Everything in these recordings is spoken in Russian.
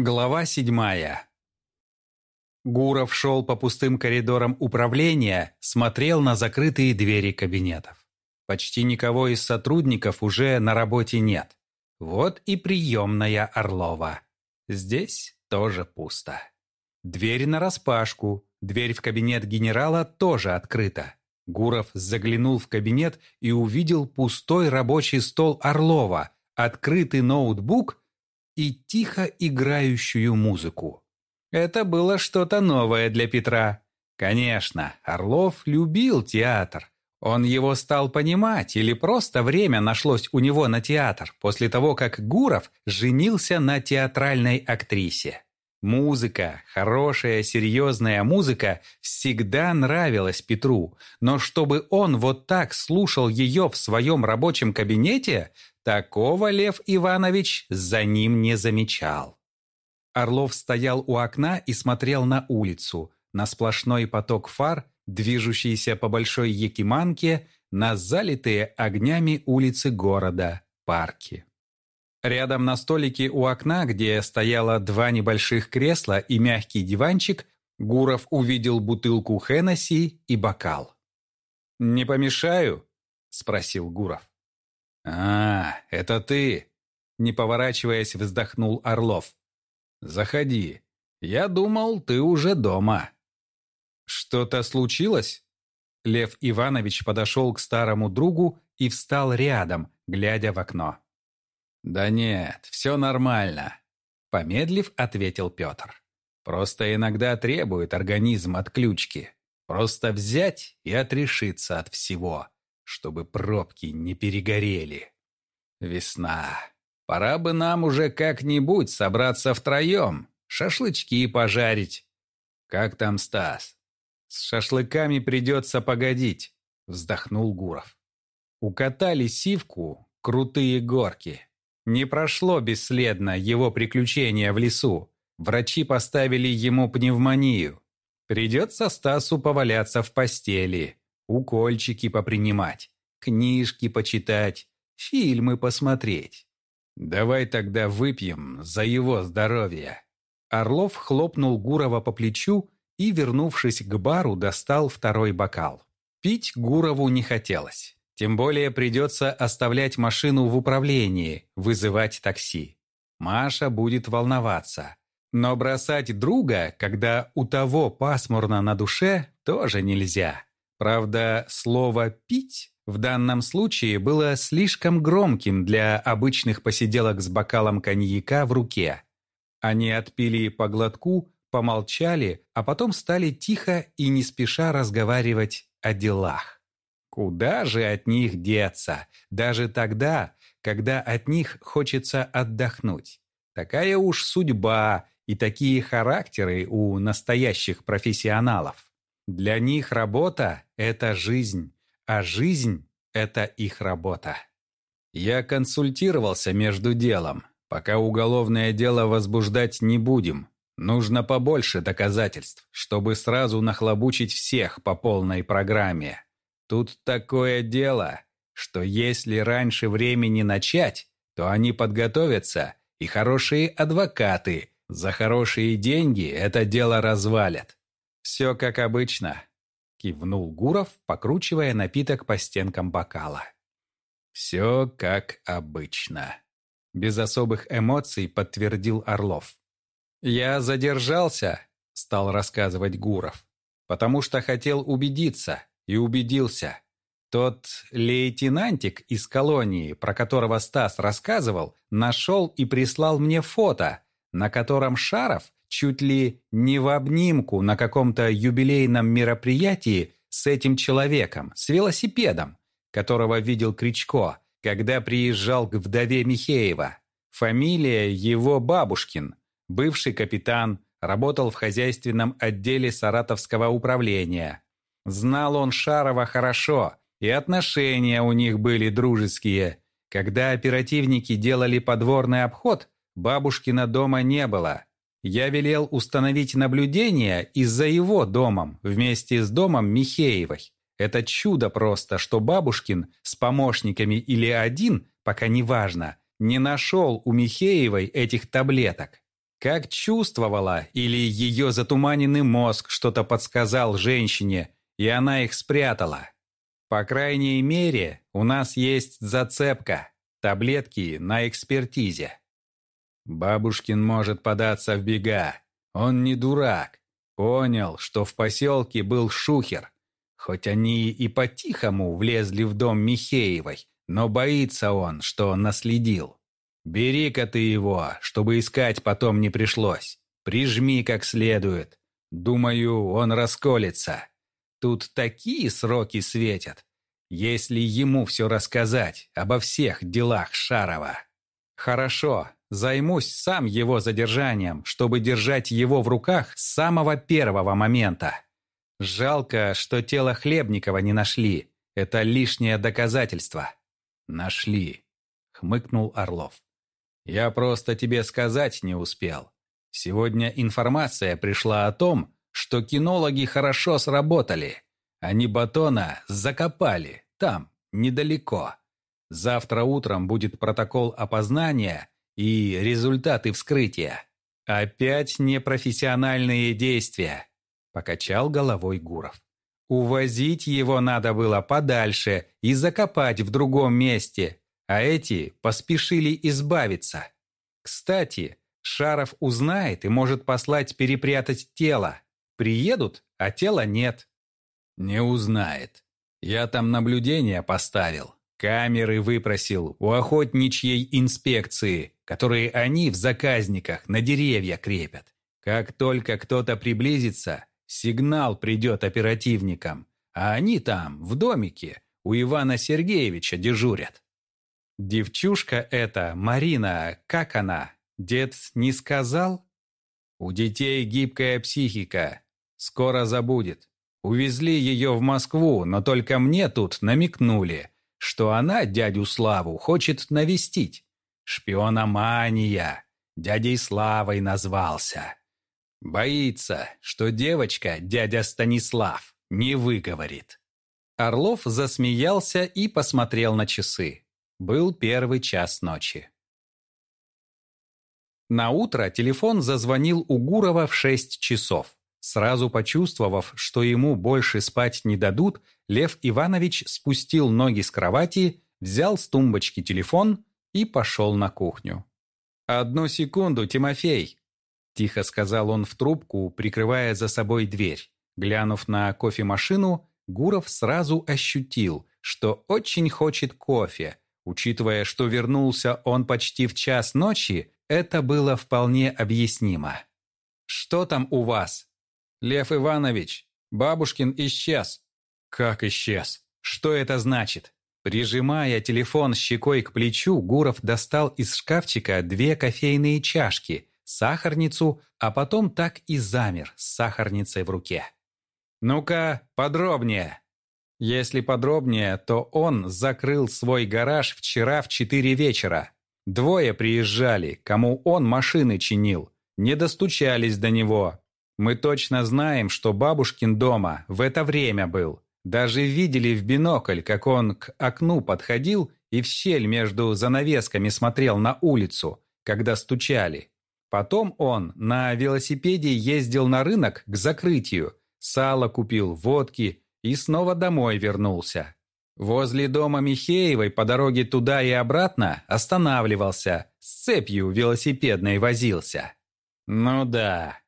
Глава седьмая. Гуров шел по пустым коридорам управления, смотрел на закрытые двери кабинетов. Почти никого из сотрудников уже на работе нет. Вот и приемная Орлова. Здесь тоже пусто. Дверь нараспашку, дверь в кабинет генерала тоже открыта. Гуров заглянул в кабинет и увидел пустой рабочий стол Орлова, открытый ноутбук и тихо играющую музыку. Это было что-то новое для Петра. Конечно, Орлов любил театр. Он его стал понимать, или просто время нашлось у него на театр после того, как Гуров женился на театральной актрисе. Музыка, хорошая, серьезная музыка всегда нравилась Петру, но чтобы он вот так слушал ее в своем рабочем кабинете, Такого Лев Иванович за ним не замечал. Орлов стоял у окна и смотрел на улицу, на сплошной поток фар, движущийся по Большой Якиманке, на залитые огнями улицы города, парки. Рядом на столике у окна, где стояло два небольших кресла и мягкий диванчик, Гуров увидел бутылку Хеннесси и бокал. «Не помешаю?» – спросил Гуров. «А, это ты!» Не поворачиваясь, вздохнул Орлов. «Заходи. Я думал, ты уже дома». «Что-то случилось?» Лев Иванович подошел к старому другу и встал рядом, глядя в окно. «Да нет, все нормально», — помедлив, ответил Петр. «Просто иногда требует организм отключки. Просто взять и отрешиться от всего чтобы пробки не перегорели. Весна. Пора бы нам уже как-нибудь собраться втроем, шашлычки пожарить. Как там Стас? С шашлыками придется погодить, вздохнул Гуров. Укатали сивку крутые горки. Не прошло бесследно его приключение в лесу. Врачи поставили ему пневмонию. Придется Стасу поваляться в постели укольчики попринимать, книжки почитать, фильмы посмотреть. Давай тогда выпьем за его здоровье. Орлов хлопнул Гурова по плечу и, вернувшись к бару, достал второй бокал. Пить Гурову не хотелось. Тем более придется оставлять машину в управлении, вызывать такси. Маша будет волноваться. Но бросать друга, когда у того пасмурно на душе, тоже нельзя. Правда, слово «пить» в данном случае было слишком громким для обычных посиделок с бокалом коньяка в руке. Они отпили по глотку, помолчали, а потом стали тихо и не спеша разговаривать о делах. Куда же от них деться, даже тогда, когда от них хочется отдохнуть? Такая уж судьба и такие характеры у настоящих профессионалов. Для них работа – это жизнь, а жизнь – это их работа. Я консультировался между делом. Пока уголовное дело возбуждать не будем. Нужно побольше доказательств, чтобы сразу нахлобучить всех по полной программе. Тут такое дело, что если раньше времени начать, то они подготовятся, и хорошие адвокаты за хорошие деньги это дело развалят. «Все как обычно», — кивнул Гуров, покручивая напиток по стенкам бокала. «Все как обычно», — без особых эмоций подтвердил Орлов. «Я задержался», — стал рассказывать Гуров, «потому что хотел убедиться, и убедился. Тот лейтенантик из колонии, про которого Стас рассказывал, нашел и прислал мне фото, на котором Шаров чуть ли не в обнимку на каком-то юбилейном мероприятии с этим человеком, с велосипедом, которого видел Кричко, когда приезжал к вдове Михеева. Фамилия его Бабушкин, бывший капитан, работал в хозяйственном отделе Саратовского управления. Знал он Шарова хорошо, и отношения у них были дружеские. Когда оперативники делали подворный обход, Бабушкина дома не было – я велел установить наблюдение и за его домом, вместе с домом Михеевой. Это чудо просто, что Бабушкин с помощниками или один, пока не важно, не нашел у Михеевой этих таблеток. Как чувствовала или ее затуманенный мозг что-то подсказал женщине, и она их спрятала. По крайней мере, у нас есть зацепка, таблетки на экспертизе. Бабушкин может податься в бега. Он не дурак. Понял, что в поселке был шухер. Хоть они и по-тихому влезли в дом Михеевой, но боится он, что наследил. Бери-ка ты его, чтобы искать потом не пришлось. Прижми как следует. Думаю, он расколется. Тут такие сроки светят. Если ему все рассказать обо всех делах Шарова. Хорошо, займусь сам его задержанием, чтобы держать его в руках с самого первого момента. Жалко, что тело Хлебникова не нашли. Это лишнее доказательство. Нашли, хмыкнул Орлов. Я просто тебе сказать не успел. Сегодня информация пришла о том, что кинологи хорошо сработали. Они батона закопали там, недалеко. Завтра утром будет протокол опознания и результаты вскрытия. Опять непрофессиональные действия, покачал головой Гуров. Увозить его надо было подальше и закопать в другом месте, а эти поспешили избавиться. Кстати, Шаров узнает и может послать перепрятать тело. Приедут, а тела нет. Не узнает. Я там наблюдение поставил. Камеры выпросил у охотничьей инспекции, которые они в заказниках на деревья крепят. Как только кто-то приблизится, сигнал придет оперативникам, а они там, в домике, у Ивана Сергеевича дежурят. Девчушка эта, Марина, как она? Дед не сказал? У детей гибкая психика. Скоро забудет. Увезли ее в Москву, но только мне тут намекнули, что она дядю Славу хочет навестить. Шпиономания. Дядей Славой назвался. Боится, что девочка, дядя Станислав, не выговорит. Орлов засмеялся и посмотрел на часы. Был первый час ночи. На утро телефон зазвонил у Гурова в шесть часов. Сразу почувствовав, что ему больше спать не дадут, Лев Иванович спустил ноги с кровати, взял с тумбочки телефон и пошел на кухню. «Одну секунду, Тимофей!» – тихо сказал он в трубку, прикрывая за собой дверь. Глянув на кофемашину, Гуров сразу ощутил, что очень хочет кофе. Учитывая, что вернулся он почти в час ночи, это было вполне объяснимо. «Что там у вас?» «Лев Иванович, бабушкин исчез». «Как исчез? Что это значит?» Прижимая телефон щекой к плечу, Гуров достал из шкафчика две кофейные чашки, сахарницу, а потом так и замер с сахарницей в руке. «Ну-ка, подробнее!» Если подробнее, то он закрыл свой гараж вчера в четыре вечера. Двое приезжали, кому он машины чинил, не достучались до него. Мы точно знаем, что бабушкин дома в это время был. Даже видели в бинокль, как он к окну подходил и в щель между занавесками смотрел на улицу, когда стучали. Потом он на велосипеде ездил на рынок к закрытию, сало купил, водки и снова домой вернулся. Возле дома Михеевой по дороге туда и обратно останавливался, с цепью велосипедной возился. Ну да.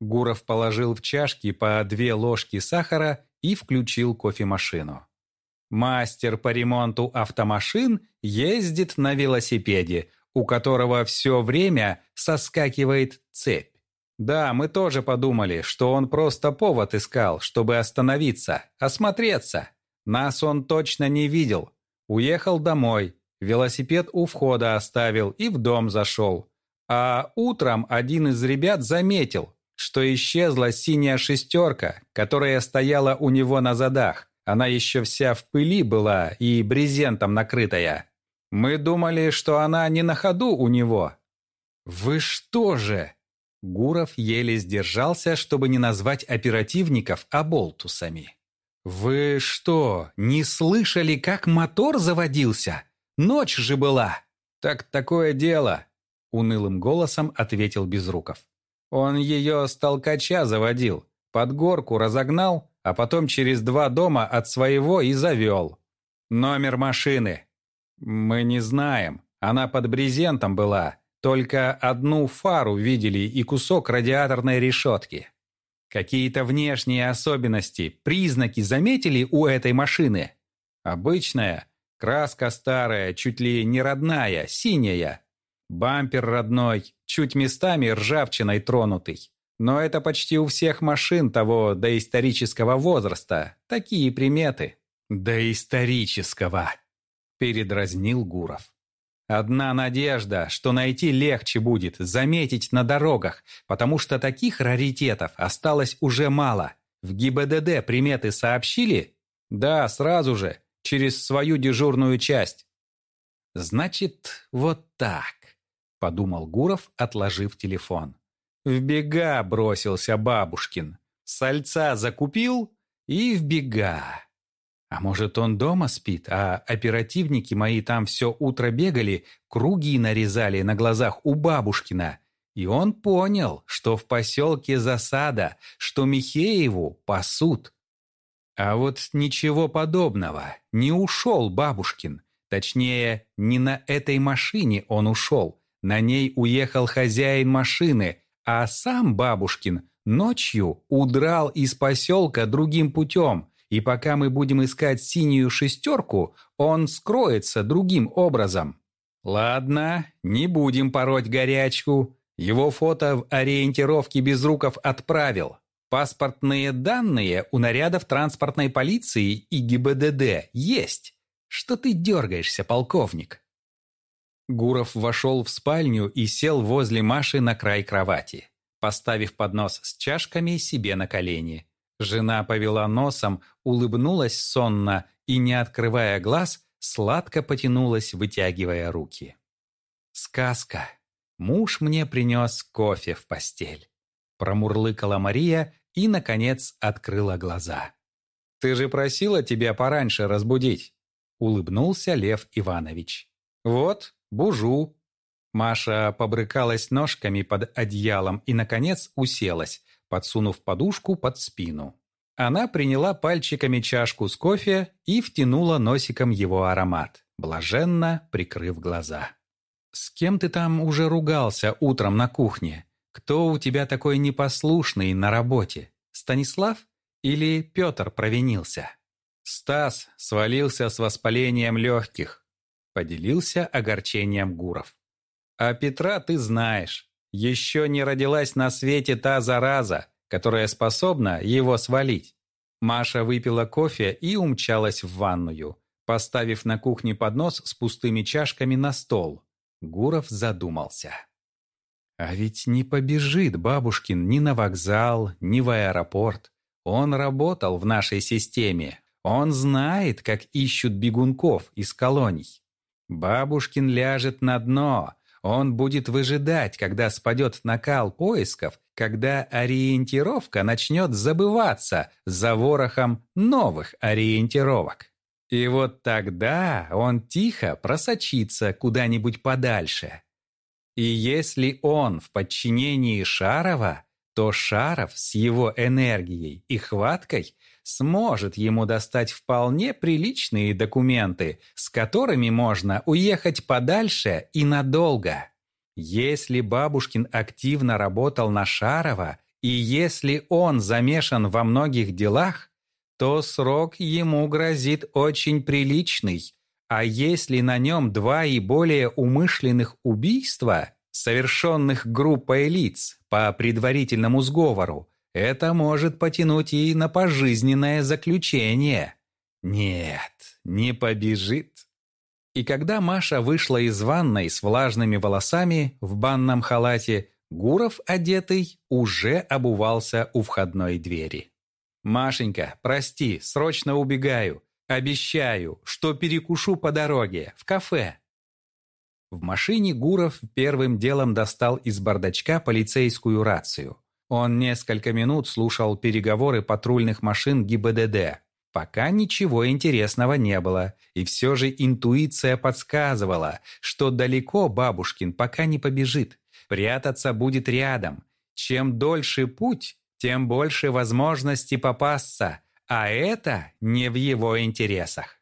Гуров положил в чашки по две ложки сахара и включил кофемашину. Мастер по ремонту автомашин ездит на велосипеде, у которого все время соскакивает цепь. Да, мы тоже подумали, что он просто повод искал, чтобы остановиться, осмотреться. Нас он точно не видел. Уехал домой, велосипед у входа оставил и в дом зашел. А утром один из ребят заметил, что исчезла синяя шестерка, которая стояла у него на задах. Она еще вся в пыли была и брезентом накрытая. Мы думали, что она не на ходу у него. «Вы что же?» Гуров еле сдержался, чтобы не назвать оперативников оболтусами. «Вы что, не слышали, как мотор заводился? Ночь же была!» «Так такое дело!» — унылым голосом ответил Безруков. «Он ее с толкача заводил, под горку разогнал, а потом через два дома от своего и завел. Номер машины. Мы не знаем, она под брезентом была, только одну фару видели и кусок радиаторной решетки. Какие-то внешние особенности, признаки заметили у этой машины? Обычная, краска старая, чуть ли не родная, синяя. Бампер родной, чуть местами ржавчиной тронутый. Но это почти у всех машин того доисторического возраста. Такие приметы. «Доисторического», — передразнил Гуров. «Одна надежда, что найти легче будет, заметить на дорогах, потому что таких раритетов осталось уже мало. В ГИБДД приметы сообщили? Да, сразу же, через свою дежурную часть». «Значит, вот так», — подумал Гуров, отложив телефон. В бега бросился бабушкин. Сальца закупил и в бега. А может, он дома спит, а оперативники мои там все утро бегали, круги нарезали на глазах у бабушкина. И он понял, что в поселке засада, что Михееву пасут. А вот ничего подобного. Не ушел бабушкин. Точнее, не на этой машине он ушел. На ней уехал хозяин машины, а сам Бабушкин ночью удрал из поселка другим путем, и пока мы будем искать синюю шестерку, он скроется другим образом. Ладно, не будем пороть горячку. Его фото в ориентировке Безруков отправил. Паспортные данные у нарядов транспортной полиции и ГИБДД есть. Что ты дергаешься, полковник? Гуров вошел в спальню и сел возле Маши на край кровати, поставив поднос с чашками себе на колени. Жена повела носом, улыбнулась сонно и, не открывая глаз, сладко потянулась, вытягивая руки. «Сказка. Муж мне принес кофе в постель». Промурлыкала Мария и, наконец, открыла глаза. «Ты же просила тебя пораньше разбудить», — улыбнулся Лев Иванович. «Вот, «Бужу». Маша побрыкалась ножками под одеялом и, наконец, уселась, подсунув подушку под спину. Она приняла пальчиками чашку с кофе и втянула носиком его аромат, блаженно прикрыв глаза. «С кем ты там уже ругался утром на кухне? Кто у тебя такой непослушный на работе? Станислав или Петр провинился?» Стас свалился с воспалением легких, Поделился огорчением Гуров. А Петра ты знаешь. Еще не родилась на свете та зараза, которая способна его свалить. Маша выпила кофе и умчалась в ванную, поставив на кухне поднос с пустыми чашками на стол. Гуров задумался. А ведь не побежит бабушкин ни на вокзал, ни в аэропорт. Он работал в нашей системе. Он знает, как ищут бегунков из колоний. Бабушкин ляжет на дно. Он будет выжидать, когда спадет накал поисков, когда ориентировка начнет забываться за ворохом новых ориентировок. И вот тогда он тихо просочится куда-нибудь подальше. И если он в подчинении Шарова, то Шаров с его энергией и хваткой сможет ему достать вполне приличные документы, с которыми можно уехать подальше и надолго. Если Бабушкин активно работал на Шарова, и если он замешан во многих делах, то срок ему грозит очень приличный. А если на нем два и более умышленных убийства, совершенных группой лиц по предварительному сговору, это может потянуть и на пожизненное заключение. Нет, не побежит. И когда Маша вышла из ванной с влажными волосами в банном халате, Гуров, одетый, уже обувался у входной двери. «Машенька, прости, срочно убегаю. Обещаю, что перекушу по дороге, в кафе». В машине Гуров первым делом достал из бардачка полицейскую рацию. Он несколько минут слушал переговоры патрульных машин ГИБДД. Пока ничего интересного не было, и все же интуиция подсказывала, что далеко бабушкин пока не побежит. Прятаться будет рядом. Чем дольше путь, тем больше возможности попасться, а это не в его интересах.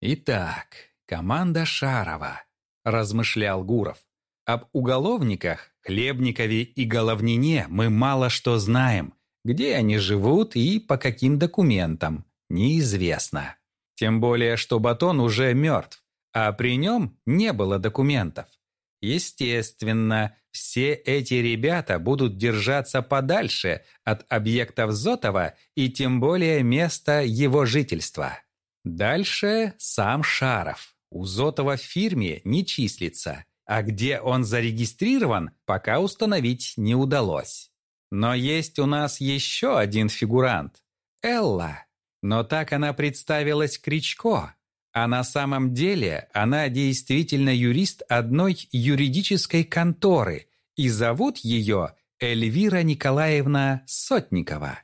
«Итак, команда Шарова», – размышлял Гуров. «Об уголовниках, Хлебникове и Головнине мы мало что знаем. Где они живут и по каким документам, неизвестно. Тем более, что Батон уже мертв, а при нем не было документов. Естественно, все эти ребята будут держаться подальше от объектов Зотова и тем более места его жительства. Дальше сам Шаров. У Зотова в фирме не числится, а где он зарегистрирован, пока установить не удалось. Но есть у нас еще один фигурант – Элла. Но так она представилась Кричко, а на самом деле она действительно юрист одной юридической конторы, и зовут ее Эльвира Николаевна Сотникова.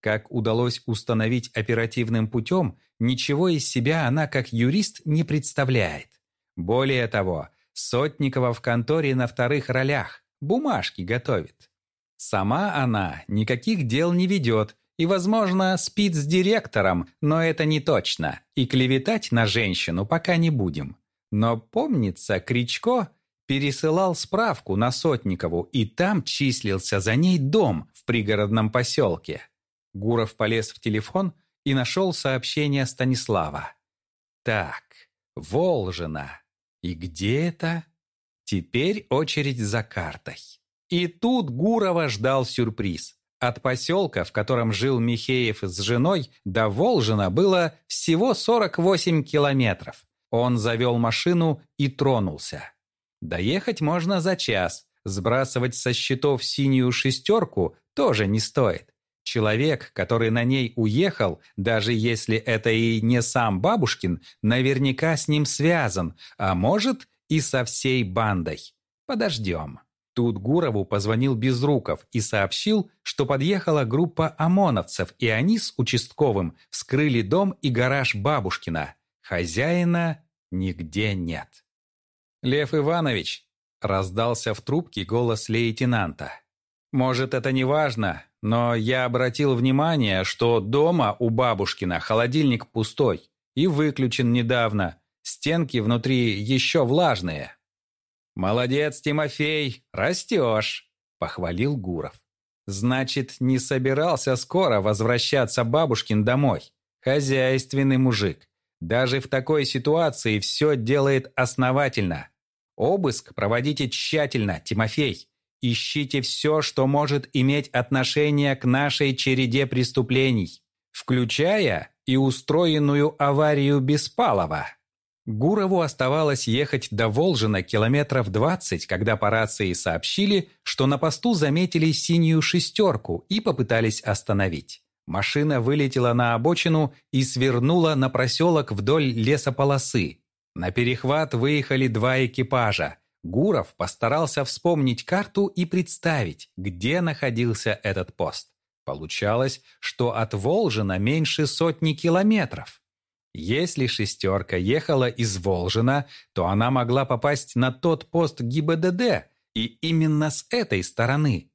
Как удалось установить оперативным путем, ничего из себя она как юрист не представляет. Более того, Сотникова в конторе на вторых ролях, бумажки готовит. Сама она никаких дел не ведет и, возможно, спит с директором, но это не точно, и клеветать на женщину пока не будем. Но помнится, Кричко пересылал справку на Сотникову, и там числился за ней дом в пригородном поселке. Гуров полез в телефон и нашел сообщение Станислава. «Так, Волжина. И где это?» Теперь очередь за картой. И тут Гурова ждал сюрприз. От поселка, в котором жил Михеев с женой, до Волжина было всего 48 километров. Он завел машину и тронулся. Доехать можно за час. Сбрасывать со счетов синюю шестерку тоже не стоит. Человек, который на ней уехал, даже если это и не сам Бабушкин, наверняка с ним связан, а может и со всей бандой. Подождем. Тут Гурову позвонил Безруков и сообщил, что подъехала группа ОМОНовцев, и они с участковым вскрыли дом и гараж Бабушкина. Хозяина нигде нет. «Лев Иванович», — раздался в трубке голос лейтенанта. «Может, это не важно, но я обратил внимание, что дома у Бабушкина холодильник пустой и выключен недавно. Стенки внутри еще влажные». «Молодец, Тимофей, растешь», — похвалил Гуров. «Значит, не собирался скоро возвращаться бабушкин домой. Хозяйственный мужик. Даже в такой ситуации все делает основательно. Обыск проводите тщательно, Тимофей. Ищите все, что может иметь отношение к нашей череде преступлений, включая и устроенную аварию Беспалова». Гурову оставалось ехать до Волжина километров 20, когда по рации сообщили, что на посту заметили синюю шестерку и попытались остановить. Машина вылетела на обочину и свернула на проселок вдоль лесополосы. На перехват выехали два экипажа. Гуров постарался вспомнить карту и представить, где находился этот пост. Получалось, что от Волжина меньше сотни километров. Если «шестерка» ехала из Волжина, то она могла попасть на тот пост ГИБДД, и именно с этой стороны.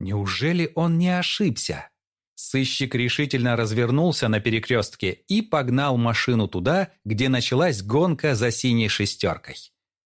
Неужели он не ошибся? Сыщик решительно развернулся на перекрестке и погнал машину туда, где началась гонка за синей шестеркой.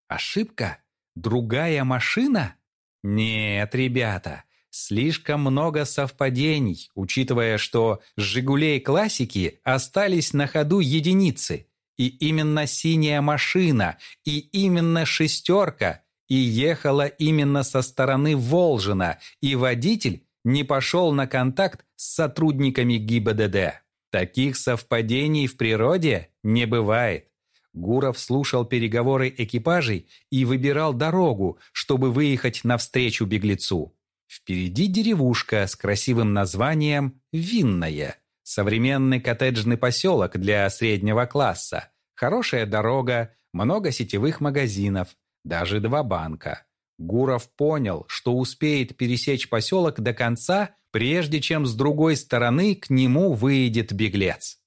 Ошибка? Другая машина? Нет, ребята, Слишком много совпадений, учитывая, что «Жигулей» классики остались на ходу единицы. И именно синяя машина, и именно шестерка, и ехала именно со стороны Волжина, и водитель не пошел на контакт с сотрудниками ГИБДД. Таких совпадений в природе не бывает. Гуров слушал переговоры экипажей и выбирал дорогу, чтобы выехать навстречу беглецу. Впереди деревушка с красивым названием «Винная». Современный коттеджный поселок для среднего класса. Хорошая дорога, много сетевых магазинов, даже два банка. Гуров понял, что успеет пересечь поселок до конца, прежде чем с другой стороны к нему выйдет беглец.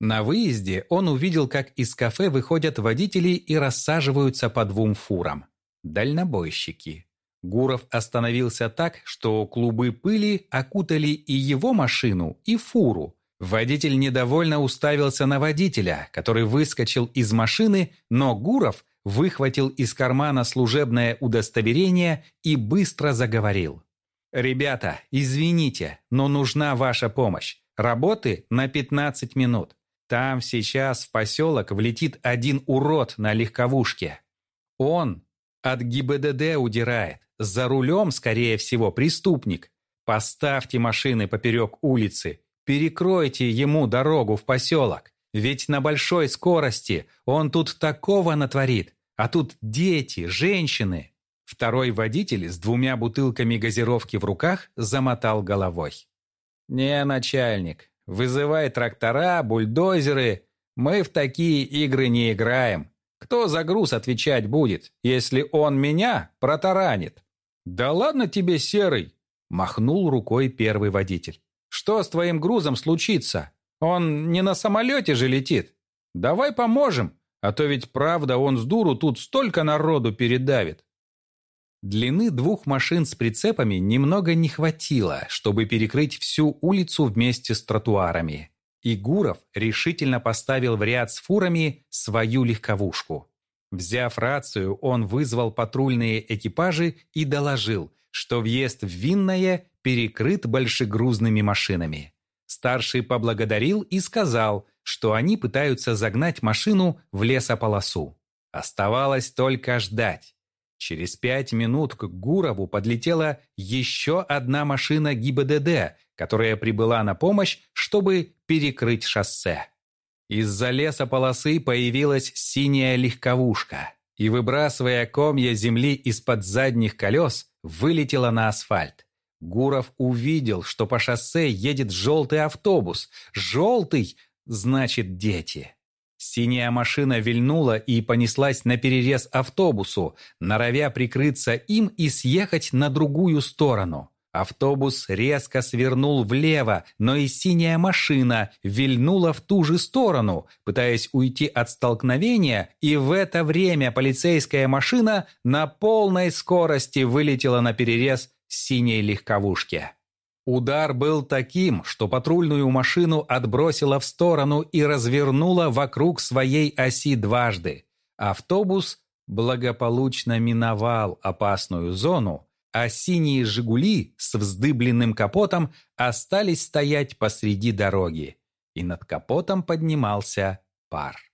На выезде он увидел, как из кафе выходят водители и рассаживаются по двум фурам. Дальнобойщики. Гуров остановился так, что клубы пыли окутали и его машину, и фуру. Водитель недовольно уставился на водителя, который выскочил из машины, но Гуров выхватил из кармана служебное удостоверение и быстро заговорил. «Ребята, извините, но нужна ваша помощь. Работы на 15 минут. Там сейчас в поселок влетит один урод на легковушке. Он от ГИБДД удирает. За рулем, скорее всего, преступник. Поставьте машины поперек улицы. Перекройте ему дорогу в поселок. Ведь на большой скорости он тут такого натворит. А тут дети, женщины. Второй водитель с двумя бутылками газировки в руках замотал головой. «Не, начальник, вызывай трактора, бульдозеры. Мы в такие игры не играем. Кто за груз отвечать будет, если он меня протаранит?» «Да ладно тебе, Серый!» – махнул рукой первый водитель. «Что с твоим грузом случится? Он не на самолете же летит. Давай поможем, а то ведь правда он с дуру тут столько народу передавит». Длины двух машин с прицепами немного не хватило, чтобы перекрыть всю улицу вместе с тротуарами. И Гуров решительно поставил в ряд с фурами свою легковушку. Взяв рацию, он вызвал патрульные экипажи и доложил, что въезд в Винное перекрыт большегрузными машинами. Старший поблагодарил и сказал, что они пытаются загнать машину в лесополосу. Оставалось только ждать. Через пять минут к Гурову подлетела еще одна машина ГИБДД, которая прибыла на помощь, чтобы перекрыть шоссе. Из-за лесополосы появилась синяя легковушка и, выбрасывая комья земли из-под задних колес, вылетела на асфальт. Гуров увидел, что по шоссе едет желтый автобус. Желтый – значит дети. Синяя машина вильнула и понеслась на перерез автобусу, норовя прикрыться им и съехать на другую сторону. Автобус резко свернул влево, но и синяя машина вильнула в ту же сторону, пытаясь уйти от столкновения, и в это время полицейская машина на полной скорости вылетела на перерез синей легковушке. Удар был таким, что патрульную машину отбросило в сторону и развернуло вокруг своей оси дважды. Автобус благополучно миновал опасную зону, а синие «Жигули» с вздыбленным капотом остались стоять посреди дороги, и над капотом поднимался пар.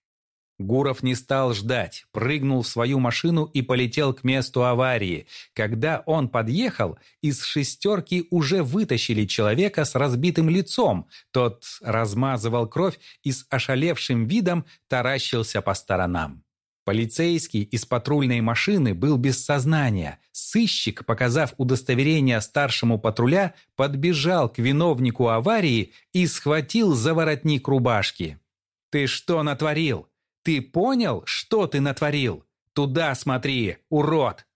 Гуров не стал ждать, прыгнул в свою машину и полетел к месту аварии. Когда он подъехал, из шестерки уже вытащили человека с разбитым лицом. Тот размазывал кровь и с ошалевшим видом таращился по сторонам. Полицейский из патрульной машины был без сознания. Сыщик, показав удостоверение старшему патруля, подбежал к виновнику аварии и схватил за воротник рубашки. «Ты что натворил?» Ты понял, что ты натворил? Туда смотри, урод!»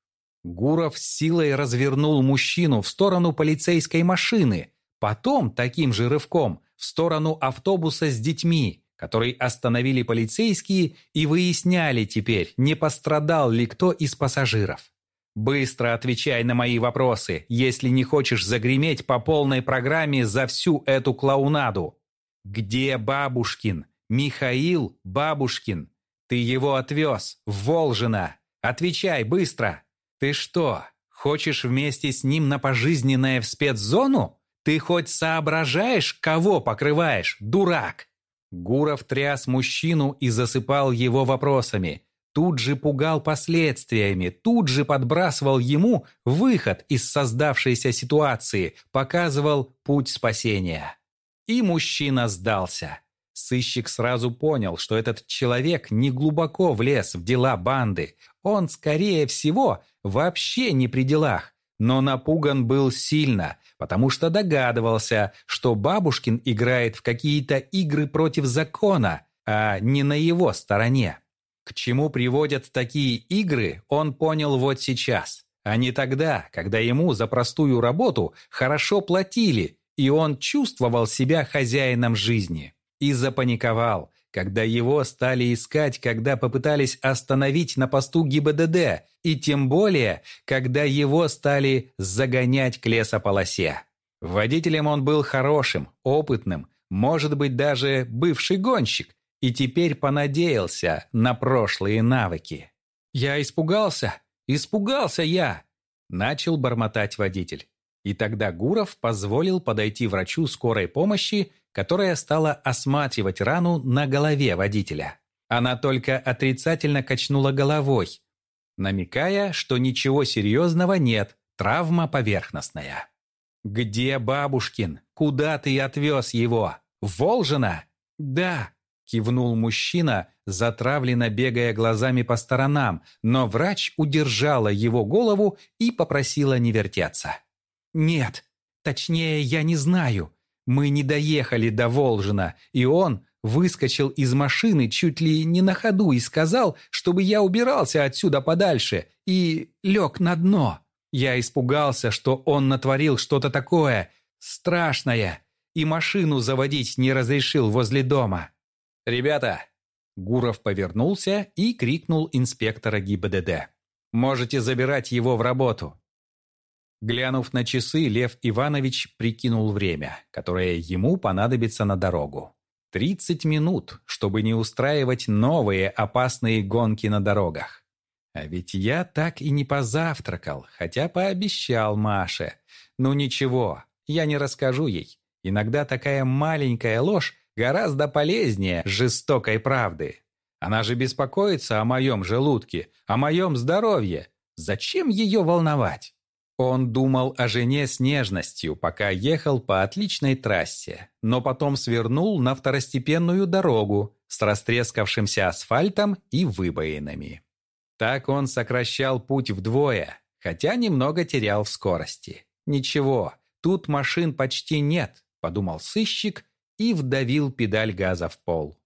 Гуров силой развернул мужчину в сторону полицейской машины, потом таким же рывком в сторону автобуса с детьми, который остановили полицейские и выясняли теперь, не пострадал ли кто из пассажиров. «Быстро отвечай на мои вопросы, если не хочешь загреметь по полной программе за всю эту клоунаду. Где Бабушкин? «Михаил Бабушкин, ты его отвез в Волжино. Отвечай быстро. Ты что, хочешь вместе с ним на пожизненное в спецзону? Ты хоть соображаешь, кого покрываешь, дурак?» Гуров тряс мужчину и засыпал его вопросами. Тут же пугал последствиями, тут же подбрасывал ему выход из создавшейся ситуации, показывал путь спасения. И мужчина сдался. Сыщик сразу понял, что этот человек не глубоко влез в дела банды. Он, скорее всего, вообще не при делах. Но напуган был сильно, потому что догадывался, что Бабушкин играет в какие-то игры против закона, а не на его стороне. К чему приводят такие игры, он понял вот сейчас, а не тогда, когда ему за простую работу хорошо платили, и он чувствовал себя хозяином жизни. И запаниковал, когда его стали искать, когда попытались остановить на посту ГИБДД, и тем более, когда его стали загонять к лесополосе. Водителем он был хорошим, опытным, может быть, даже бывший гонщик, и теперь понадеялся на прошлые навыки. «Я испугался! Испугался я!» – начал бормотать водитель. И тогда Гуров позволил подойти врачу скорой помощи, которая стала осматривать рану на голове водителя. Она только отрицательно качнула головой, намекая, что ничего серьезного нет, травма поверхностная. «Где бабушкин? Куда ты отвез его? В Волжино?» «Да», – кивнул мужчина, затравленно бегая глазами по сторонам, но врач удержала его голову и попросила не вертеться. «Нет, точнее, я не знаю. Мы не доехали до Волжина, и он выскочил из машины чуть ли не на ходу и сказал, чтобы я убирался отсюда подальше и лег на дно. Я испугался, что он натворил что-то такое страшное и машину заводить не разрешил возле дома. «Ребята!» Гуров повернулся и крикнул инспектора ГИБДД. «Можете забирать его в работу. Глянув на часы, Лев Иванович прикинул время, которое ему понадобится на дорогу. 30 минут, чтобы не устраивать новые опасные гонки на дорогах. А ведь я так и не позавтракал, хотя пообещал Маше. Ну ничего, я не расскажу ей. Иногда такая маленькая ложь гораздо полезнее жестокой правды. Она же беспокоится о моем желудке, о моем здоровье. Зачем ее волновать? Он думал о жене с нежностью, пока ехал по отличной трассе, но потом свернул на второстепенную дорогу с растрескавшимся асфальтом и выбоинами. Так он сокращал путь вдвое, хотя немного терял в скорости. «Ничего, тут машин почти нет», – подумал сыщик и вдавил педаль газа в пол.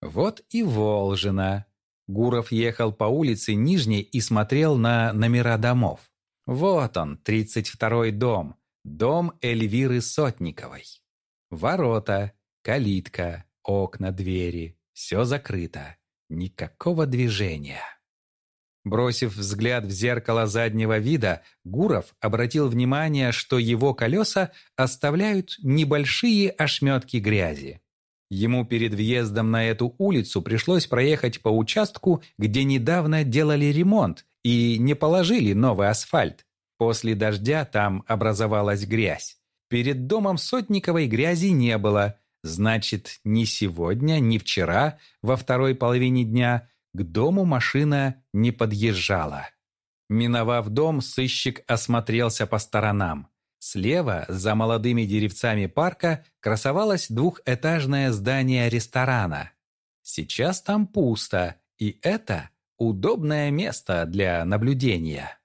Вот и Волжина. Гуров ехал по улице Нижней и смотрел на номера домов. Вот он, 32-й дом, дом Эльвиры Сотниковой. Ворота, калитка, окна, двери, все закрыто, никакого движения. Бросив взгляд в зеркало заднего вида, Гуров обратил внимание, что его колеса оставляют небольшие ошметки грязи. Ему перед въездом на эту улицу пришлось проехать по участку, где недавно делали ремонт, и не положили новый асфальт. После дождя там образовалась грязь. Перед домом Сотниковой грязи не было. Значит, ни сегодня, ни вчера, во второй половине дня, к дому машина не подъезжала. Миновав дом, сыщик осмотрелся по сторонам. Слева, за молодыми деревцами парка, красовалось двухэтажное здание ресторана. Сейчас там пусто, и это Удобное место для наблюдения.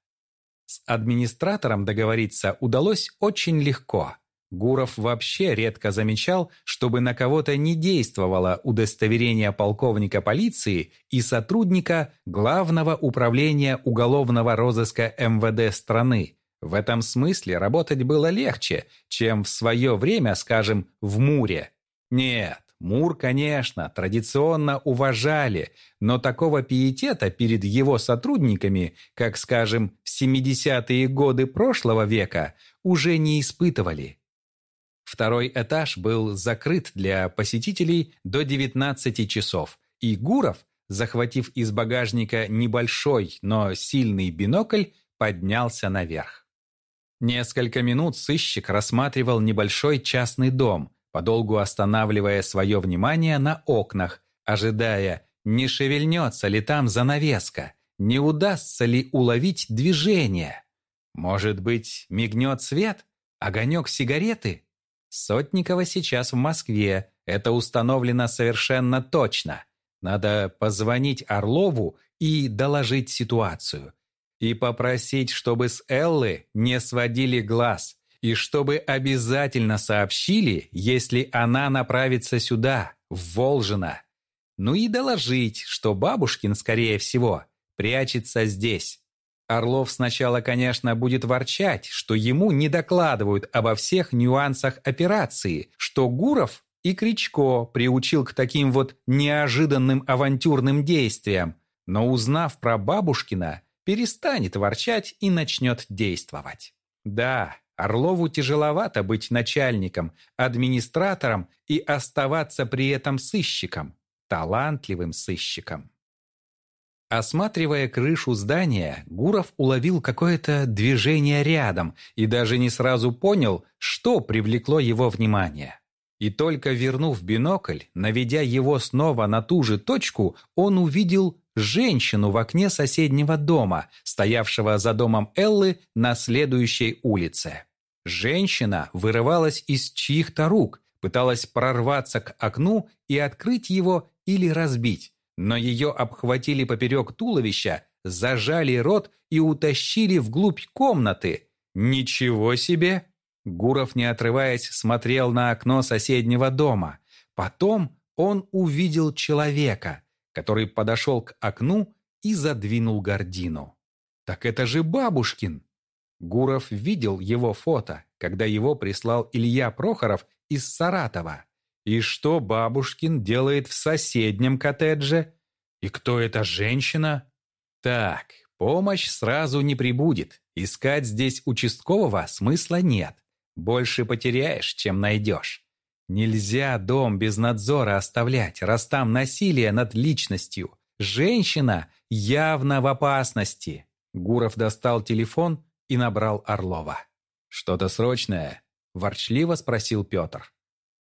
С администратором договориться удалось очень легко. Гуров вообще редко замечал, чтобы на кого-то не действовало удостоверение полковника полиции и сотрудника Главного управления уголовного розыска МВД страны. В этом смысле работать было легче, чем в свое время, скажем, в Муре. Нет, Мур, конечно, традиционно уважали, но такого пиетета перед его сотрудниками, как, скажем, в 70-е годы прошлого века, уже не испытывали. Второй этаж был закрыт для посетителей до 19 часов, и Гуров, захватив из багажника небольшой, но сильный бинокль, поднялся наверх. Несколько минут сыщик рассматривал небольшой частный дом – подолгу останавливая свое внимание на окнах, ожидая, не шевельнется ли там занавеска, не удастся ли уловить движение. Может быть, мигнет свет? Огонек сигареты? Сотникова сейчас в Москве, это установлено совершенно точно. Надо позвонить Орлову и доложить ситуацию. И попросить, чтобы с Эллы не сводили глаз – и чтобы обязательно сообщили, если она направится сюда, в Волжино. Ну и доложить, что бабушкин, скорее всего, прячется здесь. Орлов сначала, конечно, будет ворчать, что ему не докладывают обо всех нюансах операции, что Гуров И Кричко приучил к таким вот неожиданным авантюрным действиям, но узнав про бабушкина, перестанет ворчать и начнет действовать. Да, Орлову тяжеловато быть начальником, администратором и оставаться при этом сыщиком, талантливым сыщиком. Осматривая крышу здания, Гуров уловил какое-то движение рядом и даже не сразу понял, что привлекло его внимание. И только вернув бинокль, наведя его снова на ту же точку, он увидел женщину в окне соседнего дома, стоявшего за домом Эллы на следующей улице. Женщина вырывалась из чьих-то рук, пыталась прорваться к окну и открыть его или разбить но ее обхватили поперек туловища, зажали рот и утащили вглубь комнаты. Ничего себе! Гуров, не отрываясь, смотрел на окно соседнего дома. Потом он увидел человека, который подошел к окну и задвинул гордину. «Так это же бабушкин!» Гуров видел его фото, когда его прислал Илья Прохоров из Саратова. И что бабушкин делает в соседнем коттедже? И кто эта женщина? Так, помощь сразу не прибудет. Искать здесь участкового смысла нет. Больше потеряешь, чем найдешь. Нельзя дом без надзора оставлять, раз там насилие над личностью. Женщина явно в опасности. Гуров достал телефон и набрал Орлова. «Что-то срочное?» – ворчливо спросил Петр.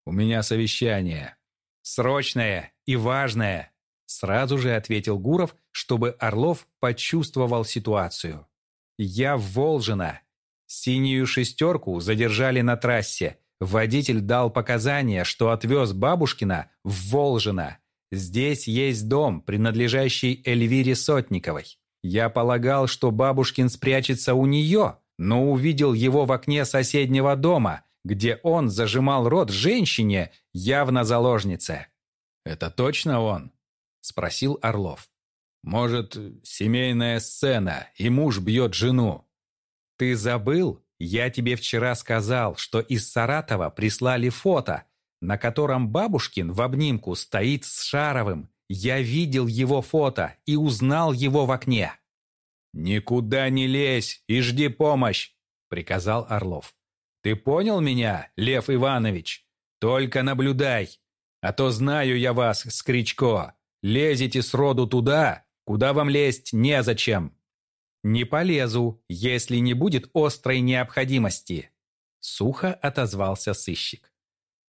«У меня совещание». «Срочное и важное», – сразу же ответил Гуров, чтобы Орлов почувствовал ситуацию. «Я в Волжино. Синюю шестерку задержали на трассе. Водитель дал показания, что отвез Бабушкина в Волжино. Здесь есть дом, принадлежащий Эльвире Сотниковой. Я полагал, что Бабушкин спрячется у нее, но увидел его в окне соседнего дома, где он зажимал рот женщине, явно заложнице. «Это точно он?» – спросил Орлов. «Может, семейная сцена, и муж бьет жену?» «Ты забыл? Я тебе вчера сказал, что из Саратова прислали фото, на котором Бабушкин в обнимку стоит с Шаровым. Я видел его фото и узнал его в окне». «Никуда не лезь и жди помощь», — приказал Орлов. «Ты понял меня, Лев Иванович? Только наблюдай, а то знаю я вас, Скричко. Лезете сроду туда, куда вам лезть незачем». «Не полезу, если не будет острой необходимости», — сухо отозвался сыщик.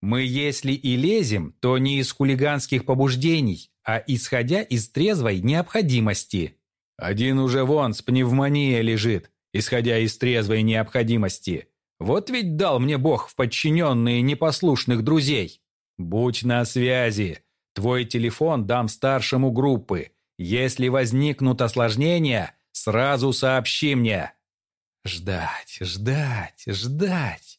«Мы, если и лезем, то не из хулиганских побуждений, а исходя из трезвой необходимости». Один уже вон с пневмонией лежит, исходя из трезвой необходимости. Вот ведь дал мне Бог в подчиненные непослушных друзей. Будь на связи. Твой телефон дам старшему группы. Если возникнут осложнения, сразу сообщи мне. Ждать, ждать, ждать.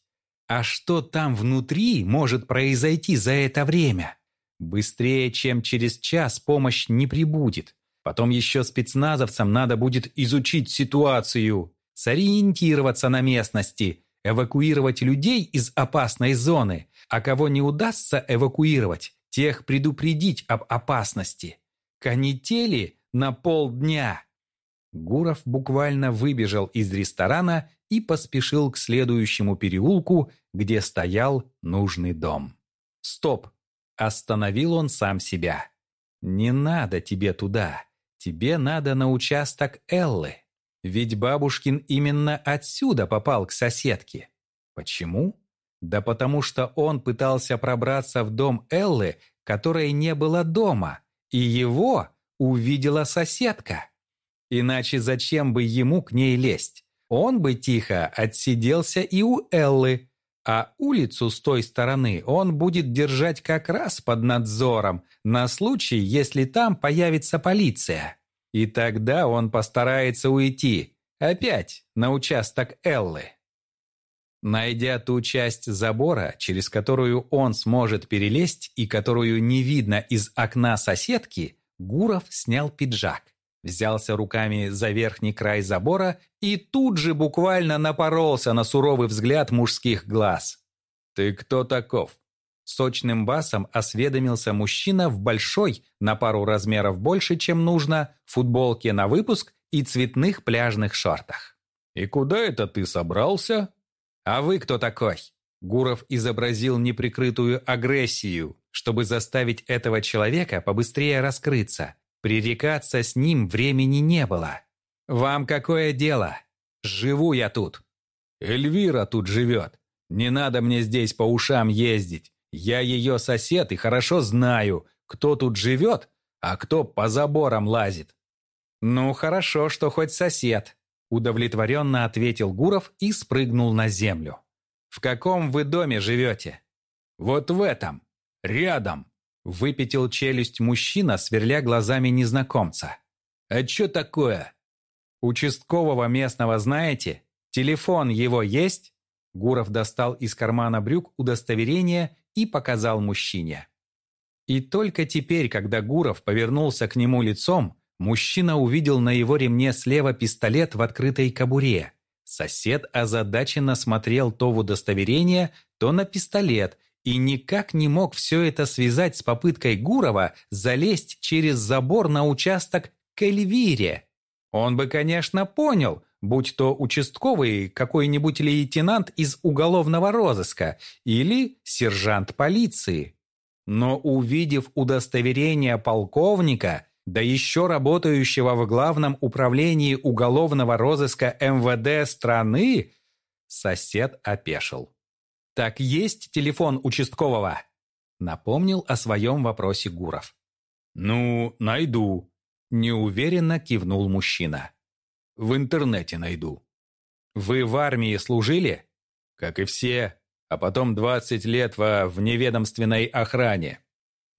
А что там внутри может произойти за это время? Быстрее, чем через час помощь не прибудет. Потом еще спецназовцам надо будет изучить ситуацию, сориентироваться на местности, эвакуировать людей из опасной зоны, а кого не удастся эвакуировать, тех предупредить об опасности. Канители на полдня. Гуров буквально выбежал из ресторана и поспешил к следующему переулку, где стоял нужный дом. «Стоп!» – остановил он сам себя. «Не надо тебе туда. Тебе надо на участок Эллы. Ведь бабушкин именно отсюда попал к соседке. Почему? Да потому что он пытался пробраться в дом Эллы, которой не было дома, и его увидела соседка. Иначе зачем бы ему к ней лезть? Он бы тихо отсиделся и у Эллы, а улицу с той стороны он будет держать как раз под надзором на случай, если там появится полиция. И тогда он постарается уйти, опять на участок Эллы. Найдя ту часть забора, через которую он сможет перелезть и которую не видно из окна соседки, Гуров снял пиджак, взялся руками за верхний край забора и тут же буквально напоролся на суровый взгляд мужских глаз. «Ты кто таков?» – Сочным басом осведомился мужчина в большой, на пару размеров больше, чем нужно, футболке на выпуск и цветных пляжных шортах. «И куда это ты собрался?» «А вы кто такой?» Гуров изобразил неприкрытую агрессию, чтобы заставить этого человека побыстрее раскрыться. Пререкаться с ним времени не было. «Вам какое дело? Живу я тут». «Эльвира тут живет. Не надо мне здесь по ушам ездить. Я ее сосед и хорошо знаю, кто тут живет, а кто по заборам лазит». «Ну, хорошо, что хоть сосед», – удовлетворенно ответил Гуров и спрыгнул на землю. «В каком вы доме живете?» «Вот в этом. Рядом», – выпятил челюсть мужчина, сверля глазами незнакомца. «А что такое?» «Участкового местного знаете? Телефон его есть?» Гуров достал из кармана брюк удостоверение и показал мужчине. И только теперь, когда Гуров повернулся к нему лицом, мужчина увидел на его ремне слева пистолет в открытой кобуре. Сосед озадаченно смотрел то в удостоверение, то на пистолет и никак не мог все это связать с попыткой Гурова залезть через забор на участок к Эльвире. Он бы, конечно, понял, будь то участковый какой-нибудь лейтенант из уголовного розыска или сержант полиции. Но увидев удостоверение полковника, да еще работающего в главном управлении уголовного розыска МВД страны, сосед опешил. «Так есть телефон участкового?» Напомнил о своем вопросе Гуров. «Ну, найду», – неуверенно кивнул мужчина. В интернете найду. Вы в армии служили? Как и все, а потом 20 лет во вневедомственной охране.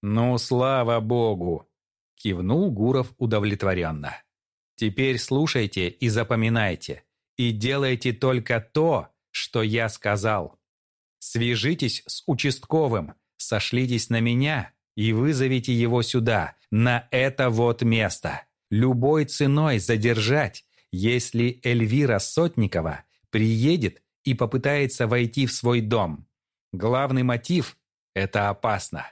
Ну, слава богу, кивнул Гуров удовлетворенно. Теперь слушайте и запоминайте. И делайте только то, что я сказал. Свяжитесь с участковым, сошлитесь на меня и вызовите его сюда, на это вот место. Любой ценой задержать если Эльвира Сотникова приедет и попытается войти в свой дом. Главный мотив – это опасно.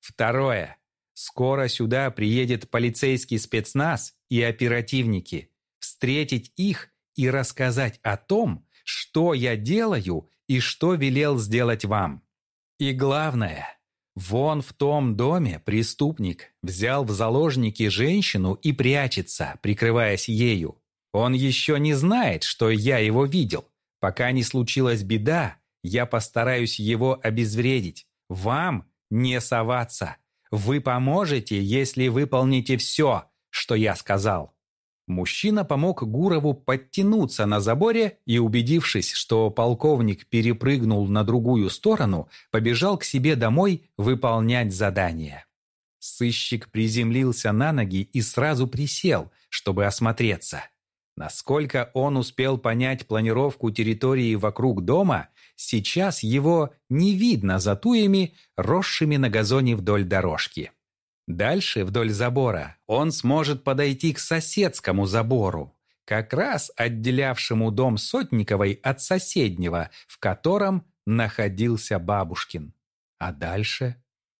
Второе. Скоро сюда приедет полицейский спецназ и оперативники. Встретить их и рассказать о том, что я делаю и что велел сделать вам. И главное, вон в том доме преступник взял в заложники женщину и прячется, прикрываясь ею. Он еще не знает, что я его видел. Пока не случилась беда, я постараюсь его обезвредить. Вам не соваться. Вы поможете, если выполните все, что я сказал». Мужчина помог Гурову подтянуться на заборе и, убедившись, что полковник перепрыгнул на другую сторону, побежал к себе домой выполнять задание. Сыщик приземлился на ноги и сразу присел, чтобы осмотреться. Насколько он успел понять планировку территории вокруг дома, сейчас его не видно за туями, росшими на газоне вдоль дорожки. Дальше, вдоль забора, он сможет подойти к соседскому забору, как раз отделявшему дом Сотниковой от соседнего, в котором находился бабушкин. А дальше?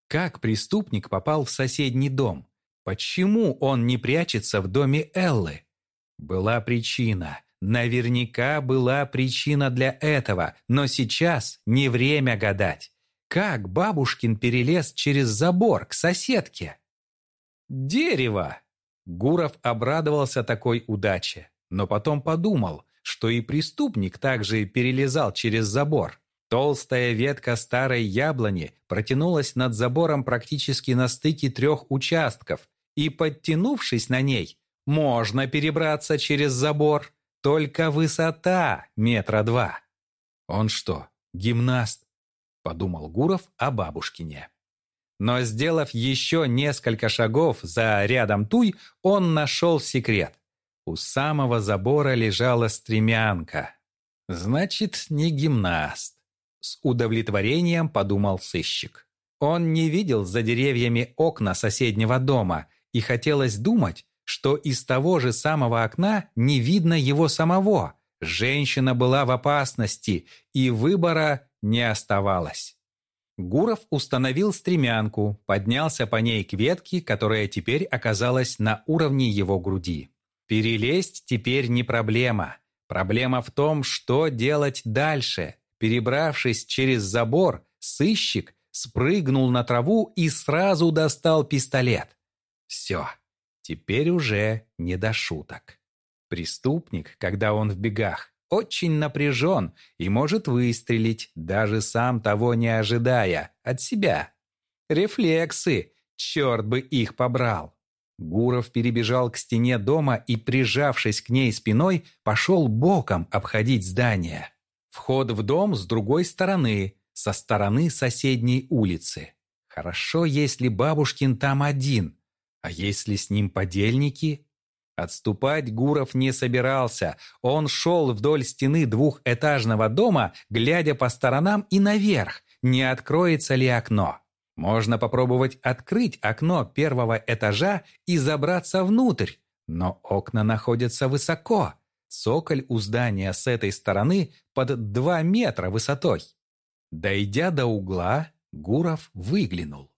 Как преступник попал в соседний дом? Почему он не прячется в доме Эллы? Была причина. Наверняка была причина для этого, но сейчас не время гадать. Как бабушкин перелез через забор к соседке? Дерево! Гуров обрадовался такой удаче, но потом подумал, что и преступник также перелезал через забор. Толстая ветка старой яблони протянулась над забором практически на стыке трех участков, и, подтянувшись на ней, можно перебраться через забор, только высота метра два. Он что, гимнаст? Подумал Гуров о бабушкине. Но сделав еще несколько шагов за рядом туй, он нашел секрет. У самого забора лежала стремянка. Значит, не гимнаст. С удовлетворением подумал сыщик. Он не видел за деревьями окна соседнего дома, и хотелось думать, что из того же самого окна не видно его самого. Женщина была в опасности, и выбора не оставалось. Гуров установил стремянку, поднялся по ней к ветке, которая теперь оказалась на уровне его груди. Перелезть теперь не проблема. Проблема в том, что делать дальше. Перебравшись через забор, сыщик спрыгнул на траву и сразу достал пистолет. Все, теперь уже не до шуток. Преступник, когда он в бегах, очень напряжен и может выстрелить, даже сам того не ожидая, от себя. Рефлексы, черт бы их побрал. Гуров перебежал к стене дома и, прижавшись к ней спиной, пошел боком обходить здание. Вход в дом с другой стороны, со стороны соседней улицы. Хорошо, если бабушкин там один, а если с ним подельники? Отступать Гуров не собирался. Он шел вдоль стены двухэтажного дома, глядя по сторонам и наверх, не откроется ли окно. Можно попробовать открыть окно первого этажа и забраться внутрь, но окна находятся высоко. Цоколь у здания с этой стороны под 2 метра высотой. Дойдя до угла, Гуров выглянул.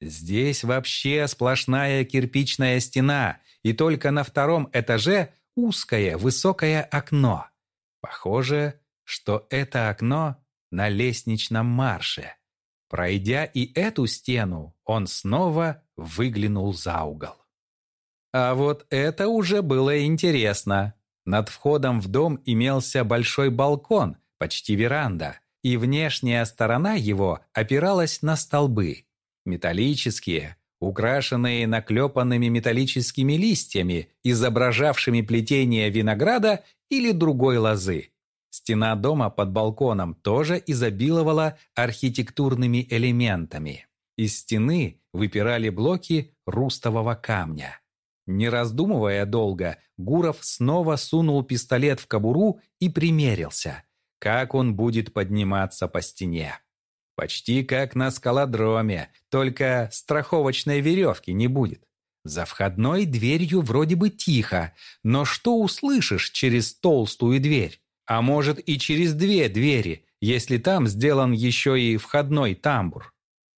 Здесь вообще сплошная кирпичная стена, и только на втором этаже узкое высокое окно. Похоже, что это окно на лестничном марше. Пройдя и эту стену, он снова выглянул за угол. А вот это уже было интересно. Над входом в дом имелся большой балкон, почти веранда, и внешняя сторона его опиралась на столбы. Металлические, украшенные наклепанными металлическими листьями, изображавшими плетение винограда или другой лозы. Стена дома под балконом тоже изобиловала архитектурными элементами. Из стены выпирали блоки рустового камня. Не раздумывая долго, Гуров снова сунул пистолет в кобуру и примерился, как он будет подниматься по стене. Почти как на скалодроме, только страховочной веревки не будет. За входной дверью вроде бы тихо, но что услышишь через толстую дверь? А может и через две двери, если там сделан еще и входной тамбур.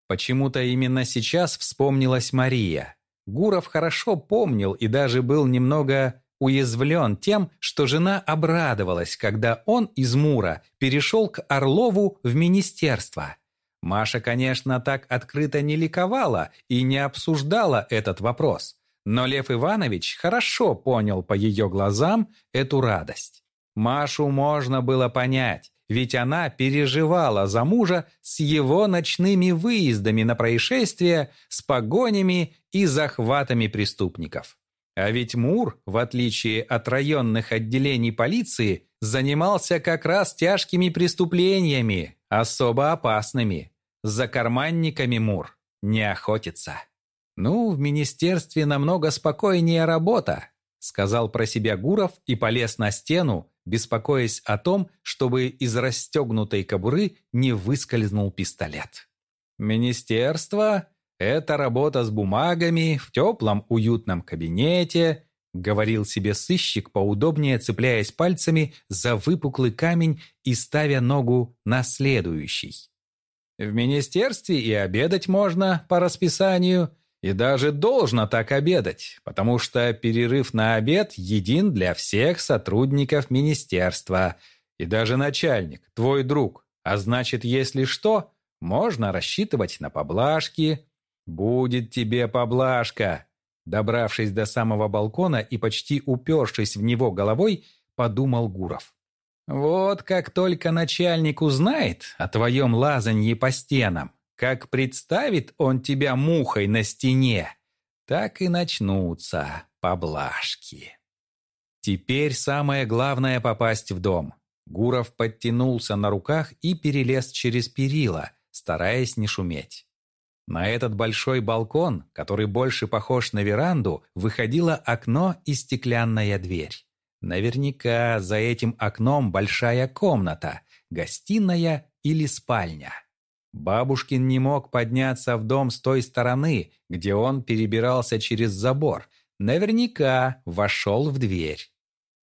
Почему-то именно сейчас вспомнилась Мария. Гуров хорошо помнил и даже был немного уязвлен тем, что жена обрадовалась, когда он из Мура перешел к Орлову в министерство. Маша, конечно, так открыто не ликовала и не обсуждала этот вопрос, но Лев Иванович хорошо понял по ее глазам эту радость. Машу можно было понять, ведь она переживала за мужа с его ночными выездами на происшествия, с погонями и захватами преступников. А ведь Мур, в отличие от районных отделений полиции, занимался как раз тяжкими преступлениями, особо опасными. За карманниками Мур не охотится. Ну, в министерстве намного спокойнее работа, сказал про себя Гуров и полез на стену, беспокоясь о том, чтобы из расстегнутой кобуры не выскользнул пистолет. «Министерство — это работа с бумагами в теплом уютном кабинете», — говорил себе сыщик, поудобнее цепляясь пальцами за выпуклый камень и ставя ногу на следующий. «В министерстве и обедать можно по расписанию», и даже должно так обедать, потому что перерыв на обед един для всех сотрудников министерства. И даже начальник, твой друг. А значит, если что, можно рассчитывать на поблажки. Будет тебе поблажка. Добравшись до самого балкона и почти упершись в него головой, подумал Гуров. Вот как только начальник узнает о твоем лазанье по стенам, как представит он тебя мухой на стене, так и начнутся поблажки. Теперь самое главное попасть в дом. Гуров подтянулся на руках и перелез через перила, стараясь не шуметь. На этот большой балкон, который больше похож на веранду, выходило окно и стеклянная дверь. Наверняка за этим окном большая комната, гостиная или спальня. Бабушкин не мог подняться в дом с той стороны, где он перебирался через забор. Наверняка вошел в дверь.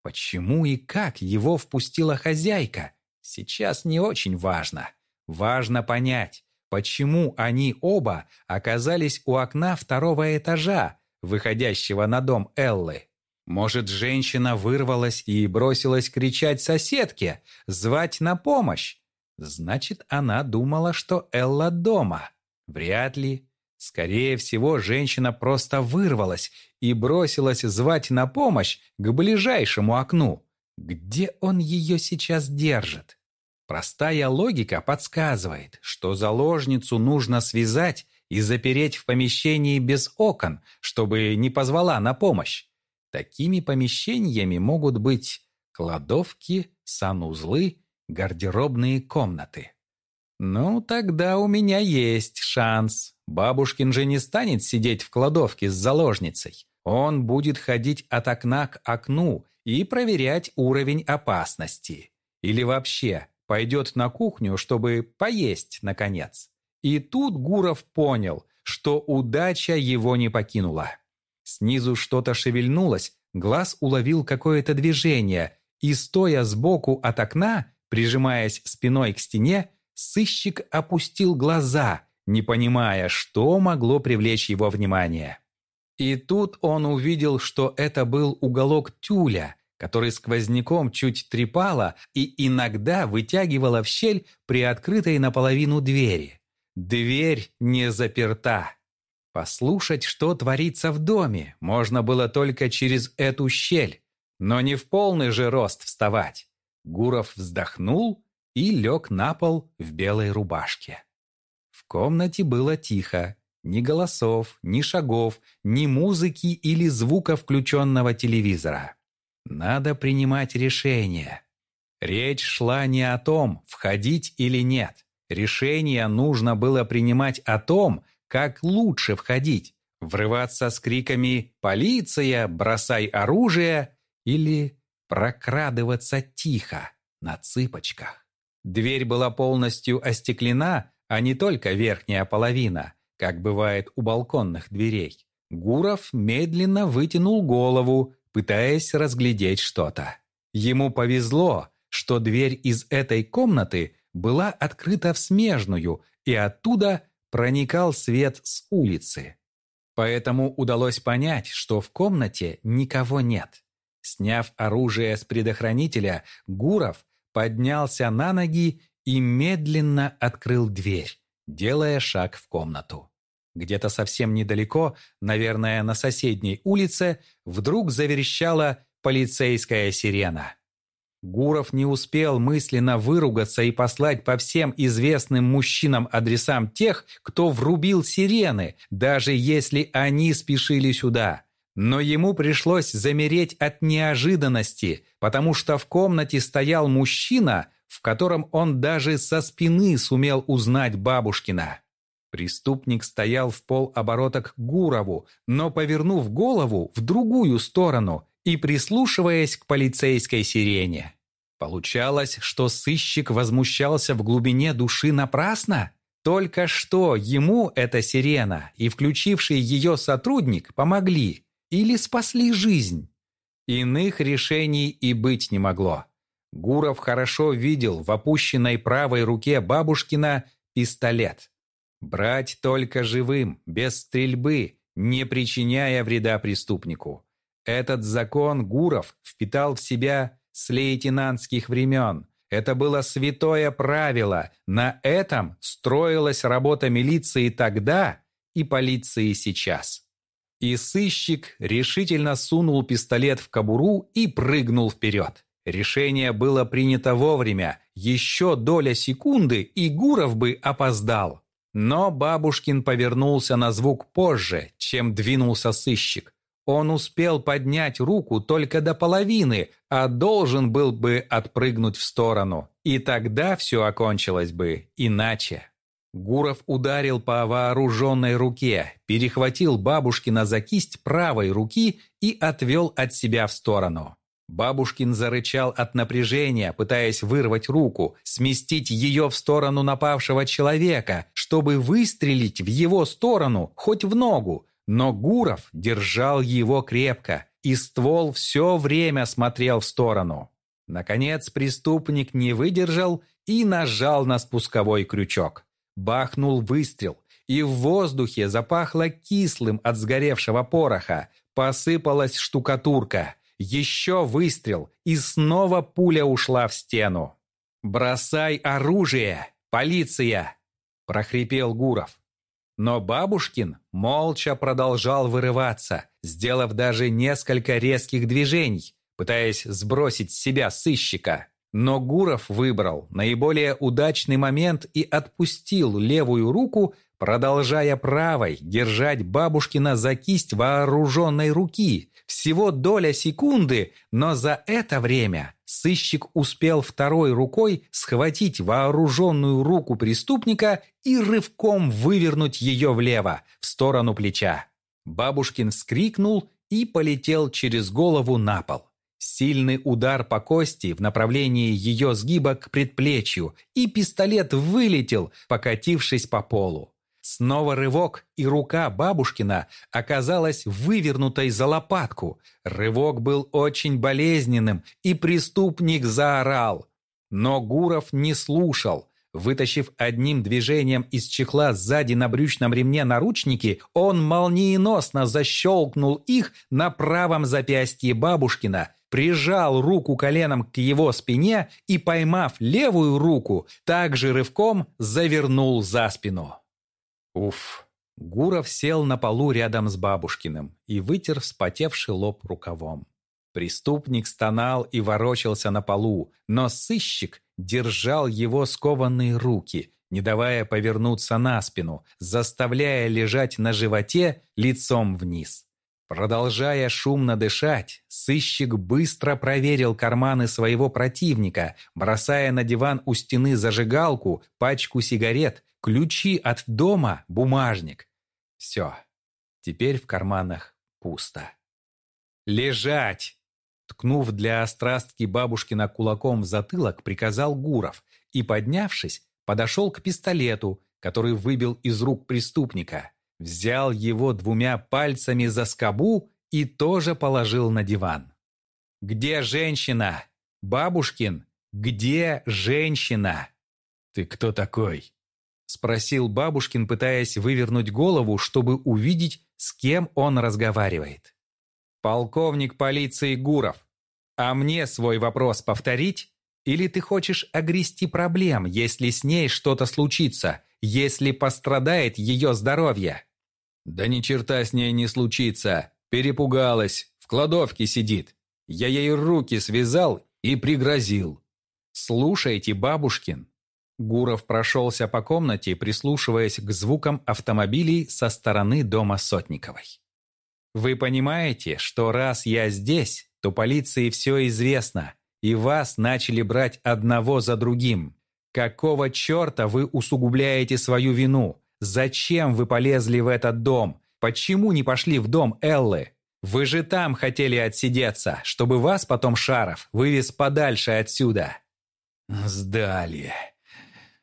Почему и как его впустила хозяйка? Сейчас не очень важно. Важно понять, почему они оба оказались у окна второго этажа, выходящего на дом Эллы. Может, женщина вырвалась и бросилась кричать соседке, звать на помощь? Значит, она думала, что Элла дома. Вряд ли. Скорее всего, женщина просто вырвалась и бросилась звать на помощь к ближайшему окну. Где он ее сейчас держит? Простая логика подсказывает, что заложницу нужно связать и запереть в помещении без окон, чтобы не позвала на помощь. Такими помещениями могут быть кладовки, санузлы, гардеробные комнаты. Ну, тогда у меня есть шанс. Бабушкин же не станет сидеть в кладовке с заложницей. Он будет ходить от окна к окну и проверять уровень опасности. Или вообще пойдет на кухню, чтобы поесть, наконец. И тут Гуров понял, что удача его не покинула. Снизу что-то шевельнулось, глаз уловил какое-то движение, и, стоя сбоку от окна, Прижимаясь спиной к стене, сыщик опустил глаза, не понимая, что могло привлечь его внимание. И тут он увидел, что это был уголок тюля, который сквозняком чуть трепало и иногда вытягивало в щель при открытой наполовину двери. Дверь не заперта. Послушать, что творится в доме, можно было только через эту щель, но не в полный же рост вставать. Гуров вздохнул и лег на пол в белой рубашке. В комнате было тихо. Ни голосов, ни шагов, ни музыки или звука включенного телевизора. Надо принимать решение. Речь шла не о том, входить или нет. Решение нужно было принимать о том, как лучше входить. Врываться с криками «Полиция! Бросай оружие!» или прокрадываться тихо, на цыпочках. Дверь была полностью остеклена, а не только верхняя половина, как бывает у балконных дверей. Гуров медленно вытянул голову, пытаясь разглядеть что-то. Ему повезло, что дверь из этой комнаты была открыта в смежную, и оттуда проникал свет с улицы. Поэтому удалось понять, что в комнате никого нет. Сняв оружие с предохранителя, Гуров поднялся на ноги и медленно открыл дверь, делая шаг в комнату. Где-то совсем недалеко, наверное, на соседней улице, вдруг заверещала полицейская сирена. Гуров не успел мысленно выругаться и послать по всем известным мужчинам адресам тех, кто врубил сирены, даже если они спешили сюда. Но ему пришлось замереть от неожиданности, потому что в комнате стоял мужчина, в котором он даже со спины сумел узнать бабушкина. Преступник стоял в полоборота к Гурову, но повернув голову в другую сторону и прислушиваясь к полицейской сирене. Получалось, что сыщик возмущался в глубине души напрасно? Только что ему эта сирена и включивший ее сотрудник помогли, или спасли жизнь. Иных решений и быть не могло. Гуров хорошо видел в опущенной правой руке бабушкина пистолет. Брать только живым, без стрельбы, не причиняя вреда преступнику. Этот закон Гуров впитал в себя с лейтенантских времен. Это было святое правило. На этом строилась работа милиции тогда и полиции сейчас. И сыщик решительно сунул пистолет в кобуру и прыгнул вперед. Решение было принято вовремя. Еще доля секунды, и Гуров бы опоздал. Но Бабушкин повернулся на звук позже, чем двинулся сыщик. Он успел поднять руку только до половины, а должен был бы отпрыгнуть в сторону. И тогда все окончилось бы иначе. Гуров ударил по вооруженной руке, перехватил бабушкина за кисть правой руки и отвел от себя в сторону. Бабушкин зарычал от напряжения, пытаясь вырвать руку, сместить ее в сторону напавшего человека, чтобы выстрелить в его сторону, хоть в ногу. Но Гуров держал его крепко, и ствол все время смотрел в сторону. Наконец преступник не выдержал и нажал на спусковой крючок. Бахнул выстрел, и в воздухе запахло кислым от сгоревшего пороха. Посыпалась штукатурка. Еще выстрел, и снова пуля ушла в стену. «Бросай оружие! Полиция!» – прохрипел Гуров. Но Бабушкин молча продолжал вырываться, сделав даже несколько резких движений, пытаясь сбросить с себя сыщика. Но Гуров выбрал наиболее удачный момент и отпустил левую руку, продолжая правой держать Бабушкина за кисть вооруженной руки. Всего доля секунды, но за это время сыщик успел второй рукой схватить вооруженную руку преступника и рывком вывернуть ее влево, в сторону плеча. Бабушкин вскрикнул и полетел через голову на пол. Сильный удар по кости в направлении ее сгиба к предплечью, и пистолет вылетел, покатившись по полу. Снова рывок, и рука бабушкина оказалась вывернутой за лопатку. Рывок был очень болезненным, и преступник заорал. Но Гуров не слушал. Вытащив одним движением из чехла сзади на брючном ремне наручники, он молниеносно защелкнул их на правом запястье бабушкина, прижал руку коленом к его спине и, поймав левую руку, также рывком завернул за спину. Уф. Гуров сел на полу рядом с бабушкиным и вытер вспотевший лоб рукавом. Преступник стонал и ворочался на полу, но сыщик держал его скованные руки, не давая повернуться на спину, заставляя лежать на животе лицом вниз. Продолжая шумно дышать, сыщик быстро проверил карманы своего противника, бросая на диван у стены зажигалку, пачку сигарет, ключи от дома, бумажник. Все. Теперь в карманах пусто. «Лежать!» Ткнув для острастки бабушкина кулаком в затылок, приказал Гуров и, поднявшись, подошел к пистолету, который выбил из рук преступника взял его двумя пальцами за скобу и тоже положил на диван. «Где женщина? Бабушкин, где женщина?» «Ты кто такой?» Спросил Бабушкин, пытаясь вывернуть голову, чтобы увидеть, с кем он разговаривает. «Полковник полиции Гуров. А мне свой вопрос повторить? Или ты хочешь огрести проблем, если с ней что-то случится, если пострадает ее здоровье?» «Да ни черта с ней не случится. Перепугалась. В кладовке сидит. Я ей руки связал и пригрозил». «Слушайте, бабушкин». Гуров прошелся по комнате, прислушиваясь к звукам автомобилей со стороны дома Сотниковой. «Вы понимаете, что раз я здесь, то полиции все известно, и вас начали брать одного за другим. Какого черта вы усугубляете свою вину? Зачем вы полезли в этот дом? Почему не пошли в дом Эллы? Вы же там хотели отсидеться, чтобы вас потом Шаров вывез подальше отсюда. Сдали.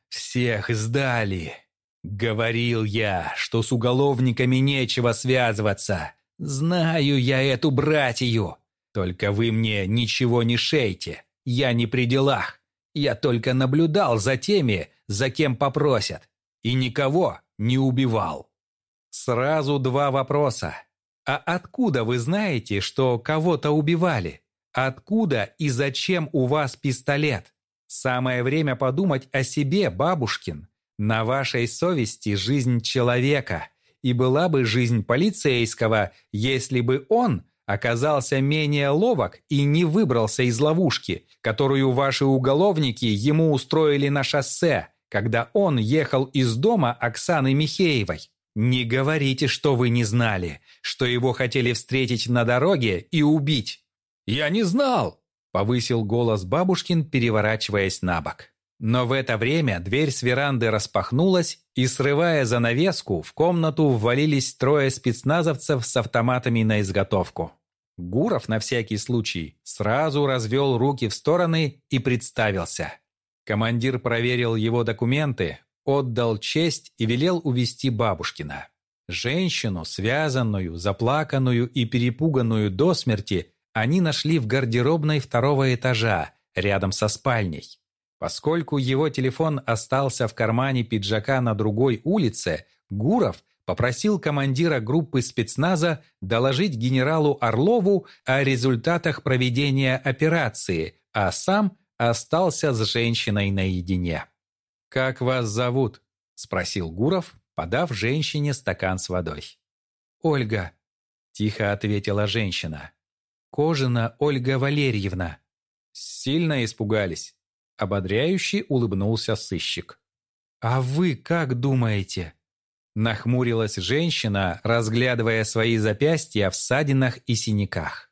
Всех сдали. Говорил я, что с уголовниками нечего связываться. Знаю я эту братью. Только вы мне ничего не шейте. Я не при делах. Я только наблюдал за теми, за кем попросят. И никого не убивал. Сразу два вопроса. А откуда вы знаете, что кого-то убивали? Откуда и зачем у вас пистолет? Самое время подумать о себе, бабушкин. На вашей совести жизнь человека. И была бы жизнь полицейского, если бы он оказался менее ловок и не выбрался из ловушки, которую ваши уголовники ему устроили на шоссе, когда он ехал из дома Оксаны Михеевой. Не говорите, что вы не знали, что его хотели встретить на дороге и убить. Я не знал, повысил голос бабушкин, переворачиваясь на бок. Но в это время дверь с веранды распахнулась, и, срывая занавеску, в комнату ввалились трое спецназовцев с автоматами на изготовку. Гуров на всякий случай сразу развел руки в стороны и представился. Командир проверил его документы, отдал честь и велел увести бабушкина. Женщину, связанную, заплаканную и перепуганную до смерти, они нашли в гардеробной второго этажа, рядом со спальней. Поскольку его телефон остался в кармане пиджака на другой улице, Гуров попросил командира группы спецназа доложить генералу Орлову о результатах проведения операции, а сам остался с женщиной наедине. «Как вас зовут?» – спросил Гуров, подав женщине стакан с водой. «Ольга», – тихо ответила женщина. «Кожина Ольга Валерьевна». Сильно испугались. Ободряюще улыбнулся сыщик. «А вы как думаете?» Нахмурилась женщина, разглядывая свои запястья в ссадинах и синяках.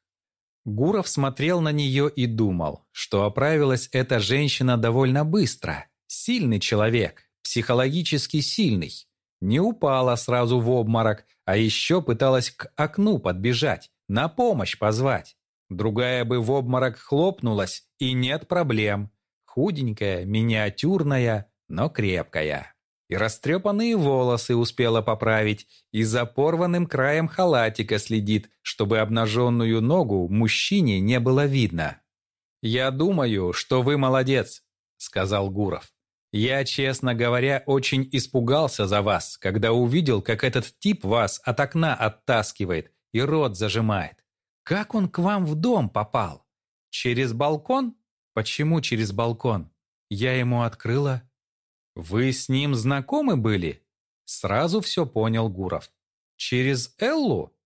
Гуров смотрел на нее и думал, что оправилась эта женщина довольно быстро. Сильный человек, психологически сильный. Не упала сразу в обморок, а еще пыталась к окну подбежать, на помощь позвать. Другая бы в обморок хлопнулась, и нет проблем. Худенькая, миниатюрная, но крепкая и растрепанные волосы успела поправить, и за порванным краем халатика следит, чтобы обнаженную ногу мужчине не было видно. «Я думаю, что вы молодец», — сказал Гуров. «Я, честно говоря, очень испугался за вас, когда увидел, как этот тип вас от окна оттаскивает и рот зажимает. Как он к вам в дом попал? Через балкон? Почему через балкон? Я ему открыла, «Вы с ним знакомы были?» Сразу все понял Гуров. «Через Эллу?»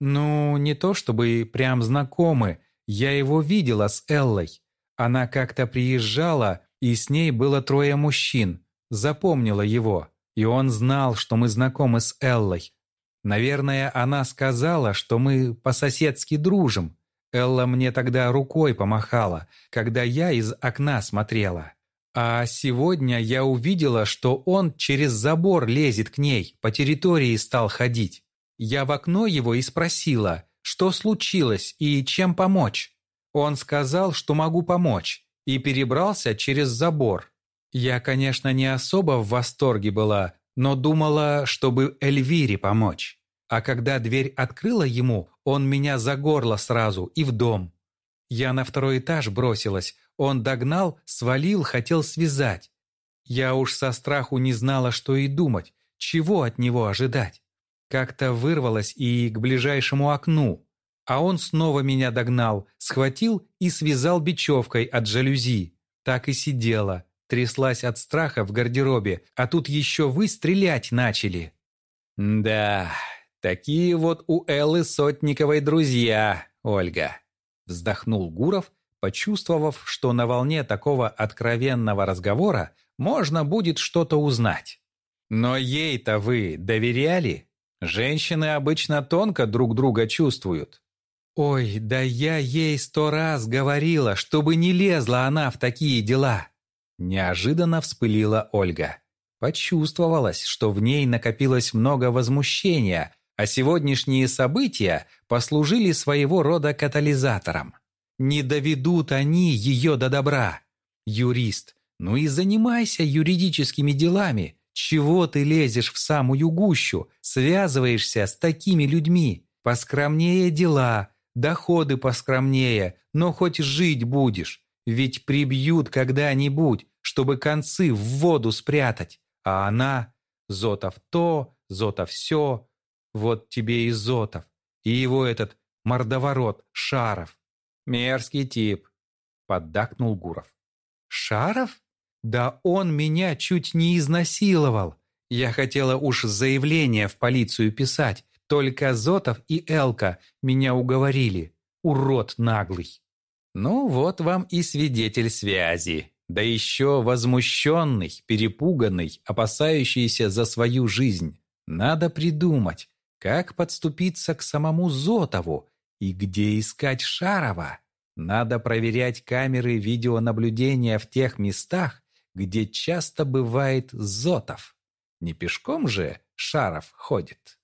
«Ну, не то чтобы прям знакомы. Я его видела с Эллой. Она как-то приезжала, и с ней было трое мужчин. Запомнила его. И он знал, что мы знакомы с Эллой. Наверное, она сказала, что мы по-соседски дружим. Элла мне тогда рукой помахала, когда я из окна смотрела. А сегодня я увидела, что он через забор лезет к ней, по территории стал ходить. Я в окно его и спросила, что случилось и чем помочь. Он сказал, что могу помочь, и перебрался через забор. Я, конечно, не особо в восторге была, но думала, чтобы Эльвире помочь. А когда дверь открыла ему, он меня за горло сразу и в дом. Я на второй этаж бросилась, он догнал, свалил, хотел связать. Я уж со страху не знала, что и думать, чего от него ожидать. Как-то вырвалась и к ближайшему окну. А он снова меня догнал, схватил и связал бечевкой от жалюзи. Так и сидела, тряслась от страха в гардеробе, а тут еще вы стрелять начали. «Да, такие вот у Эллы Сотниковой друзья, Ольга», вздохнул Гуров почувствовав, что на волне такого откровенного разговора можно будет что-то узнать. Но ей-то вы доверяли? Женщины обычно тонко друг друга чувствуют. Ой, да я ей сто раз говорила, чтобы не лезла она в такие дела. Неожиданно вспылила Ольга. Почувствовалось, что в ней накопилось много возмущения, а сегодняшние события послужили своего рода катализатором. Не доведут они ее до добра. Юрист, ну и занимайся юридическими делами. Чего ты лезешь в самую гущу, связываешься с такими людьми? Поскромнее дела, доходы поскромнее, но хоть жить будешь. Ведь прибьют когда-нибудь, чтобы концы в воду спрятать. А она... Зотов то, Зотов все. Вот тебе и Зотов. И его этот мордоворот Шаров. «Мерзкий тип», — поддакнул Гуров. «Шаров? Да он меня чуть не изнасиловал. Я хотела уж заявление в полицию писать, только Зотов и Элка меня уговорили. Урод наглый». «Ну вот вам и свидетель связи», да еще возмущенный, перепуганный, опасающийся за свою жизнь. Надо придумать, как подступиться к самому Зотову и где искать Шарова? Надо проверять камеры видеонаблюдения в тех местах, где часто бывает Зотов. Не пешком же Шаров ходит.